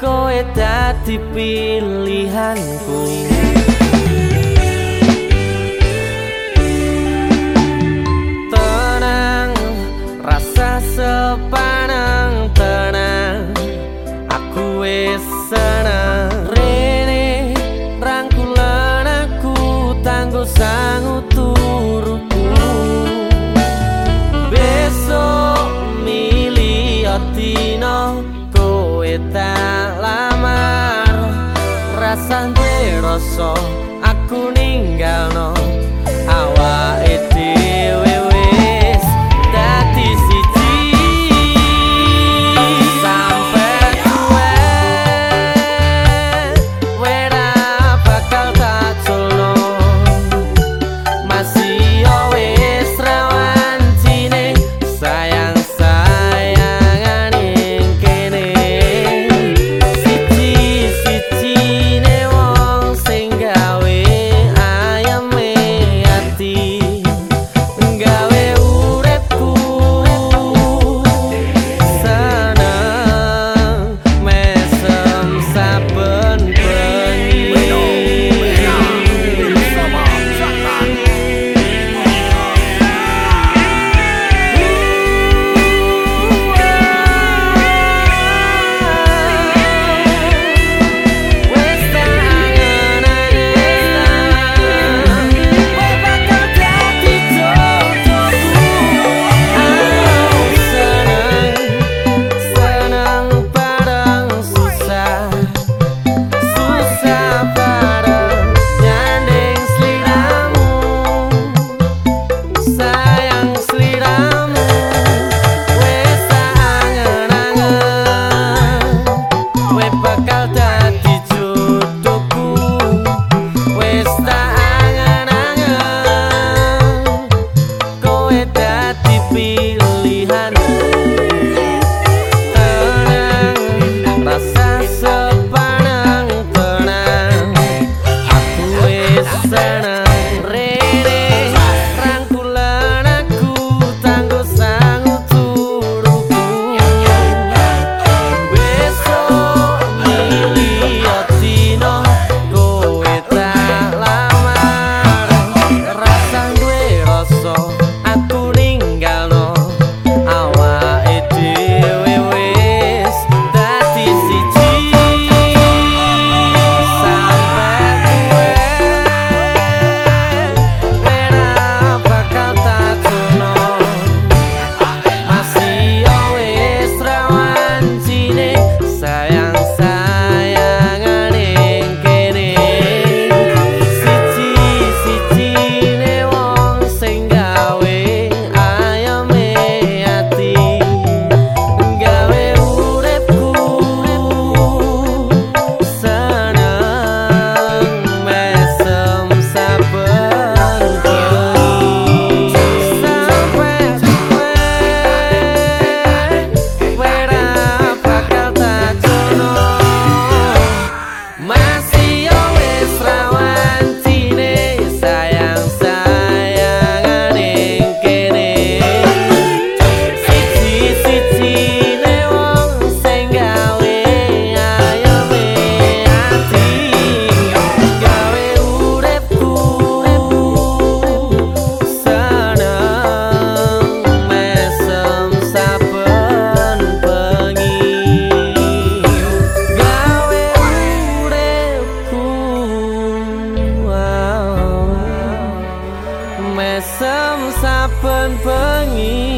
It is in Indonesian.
Kowe dadi pilihanku Rasa rasa aku ninggalno awake dhewe semsapen pengi.